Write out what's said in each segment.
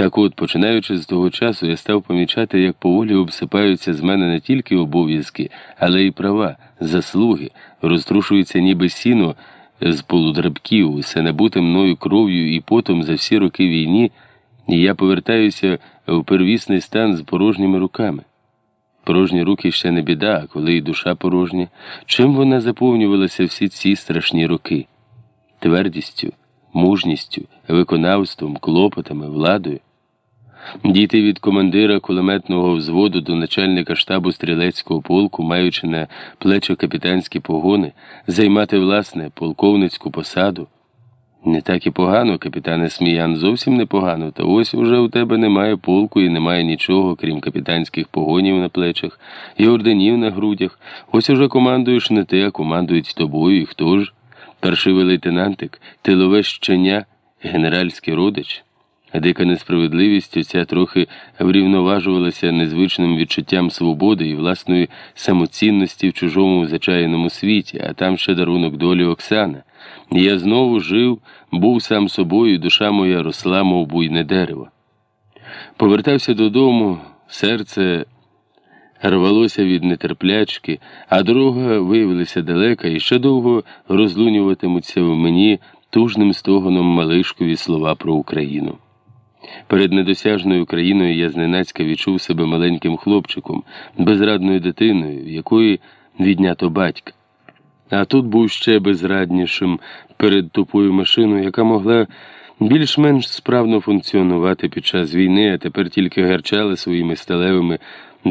Так от, починаючи з того часу, я став помічати, як поволі обсипаються з мене не тільки обов'язки, але й права, заслуги, розтрушується ніби сіно з полудрабків, усе набуте мною кров'ю і потом за всі роки війні, і я повертаюся в первісний стан з порожніми руками. Порожні руки ще не біда, а коли і душа порожня. Чим вона заповнювалася всі ці страшні роки? Твердістю, мужністю, виконавством, клопотами, владою. Дійти від командира кулеметного взводу до начальника штабу стрілецького полку, маючи на плечо капітанські погони, займати власне полковницьку посаду. Не так і погано, капітане Сміян, зовсім непогано, та ось уже у тебе немає полку і немає нічого, крім капітанських погонів на плечах і орденів на грудях. Ось уже командуєш не ти, а командують тобою, і хто ж? Перший лейтенантик, тилове щеня, генеральський родич. Дика несправедливість оця трохи врівноважувалася незвичним відчуттям свободи і власної самоцінності в чужому зачаяному світі, а там ще дарунок долі Оксана. Я знову жив, був сам собою, душа моя росла, мов буйне дерево. Повертався додому, серце рвалося від нетерплячки, а дорога виявилася далека і ще довго розлунюватимуться в мені тужним стогоном малишкові слова про Україну. Перед недосяжною країною я зненацька відчув себе маленьким хлопчиком, безрадною дитиною, якої віднято батька. А тут був ще безраднішим перед тупою машиною, яка могла більш-менш справно функціонувати під час війни, а тепер тільки гарчала своїми сталевими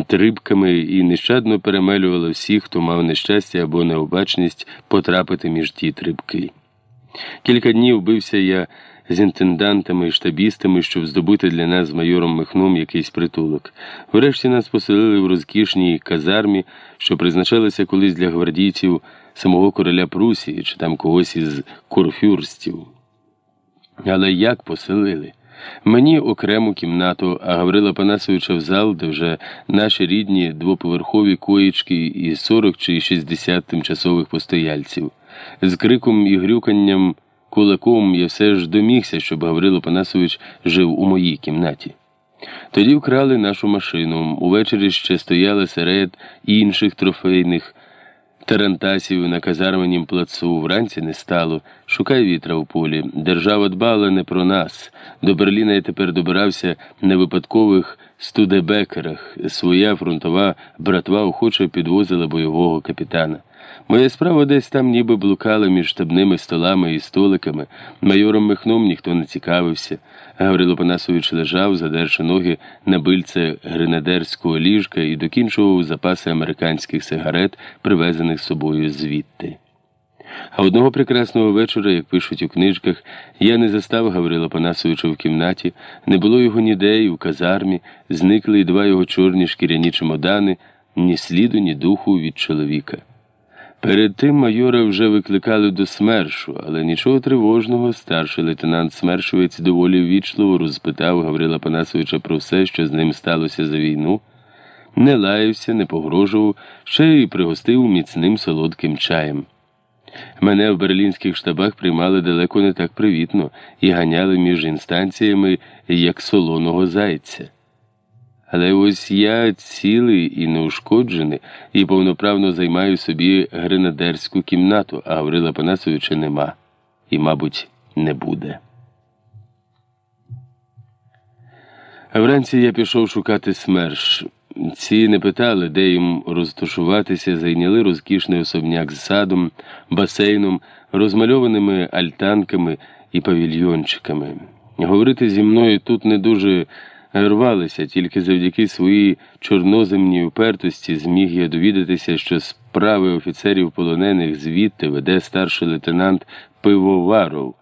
трибками і нещадно перемелювала всіх, хто мав нещастя або необачність потрапити між ті трибки. Кілька днів бився я з інтендантами і штабістами, щоб здобути для нас з майором Михном якийсь притулок. Врешті нас поселили в розкішній казармі, що призначалася колись для гвардійців самого короля Прусії чи там когось із курфюрстів. Але як поселили? Мені окрему кімнату, а Гаврила Панасовича в зал, де вже наші рідні двоповерхові коїчки і 40 чи 60 тимчасових постояльців. З криком і грюканням кулаком я все ж домігся, щоб Гаврило Панасович жив у моїй кімнаті. Тоді вкрали нашу машину. Увечері ще стояли серед інших трофейних тарантасів на казарменім плацу. Вранці не стало. Шукай вітра у полі. Держава дбала не про нас. До Берліна я тепер добирався на випадкових студебекерах. Своя фронтова братва охоче підвозила бойового капітана. Моя справа десь там ніби блукала між штабними столами і столиками. Майором Михном ніхто не цікавився. Гаврило Панасович лежав, задерши ноги на бильце гренадерського ліжка і докінчував запаси американських сигарет, привезених з собою звідти. А одного прекрасного вечора, як пишуть у книжках, я не застав Гаврила Панасовича в кімнаті, не було його ніде і в казармі, зникли й два його чорні шкіряні чемодани, ні сліду, ні духу від чоловіка. Перед тим майора вже викликали до смершу, але нічого тривожного, старший лейтенант Смершовець доволі ввічливо розпитав Гаврила Панасовича про все, що з ним сталося за війну, не лаявся, не погрожував, ще й пригостив міцним солодким чаєм. Мене в берлінських штабах приймали далеко не так привітно і ганяли між інстанціями як солоного зайця. Але ось я цілий і неушкоджений, і повноправно займаю собі гренадерську кімнату, а Гаврила Панасовича нема і, мабуть, не буде. Вранці я пішов шукати смерш. Ці не питали, де їм розташуватися, зайняли розкішний особняк з садом, басейном, розмальованими альтанками і павільйончиками. Говорити зі мною тут не дуже рвалися, тільки завдяки своїй чорноземній упертості зміг я довідатися, що справи офіцерів полонених звідти веде старший лейтенант Пивоваров.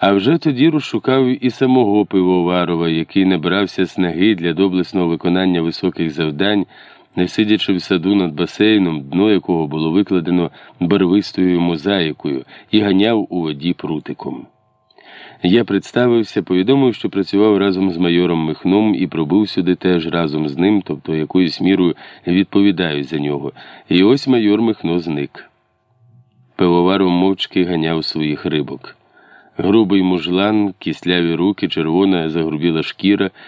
А вже тоді розшукав і самого Пивоварова, який набирався снаги для доблесного виконання високих завдань, не сидячи в саду над басейном, дно якого було викладено барвистою мозаїкою, і ганяв у воді прутиком. Я представився, повідомив, що працював разом з майором Михном і пробув сюди теж разом з ним, тобто якоюсь мірою відповідаю за нього. І ось майор Михно зник. Пивоваром мовчки ганяв своїх рибок. Грубий мужлан, кисляві руки, червона загрубіла шкіра.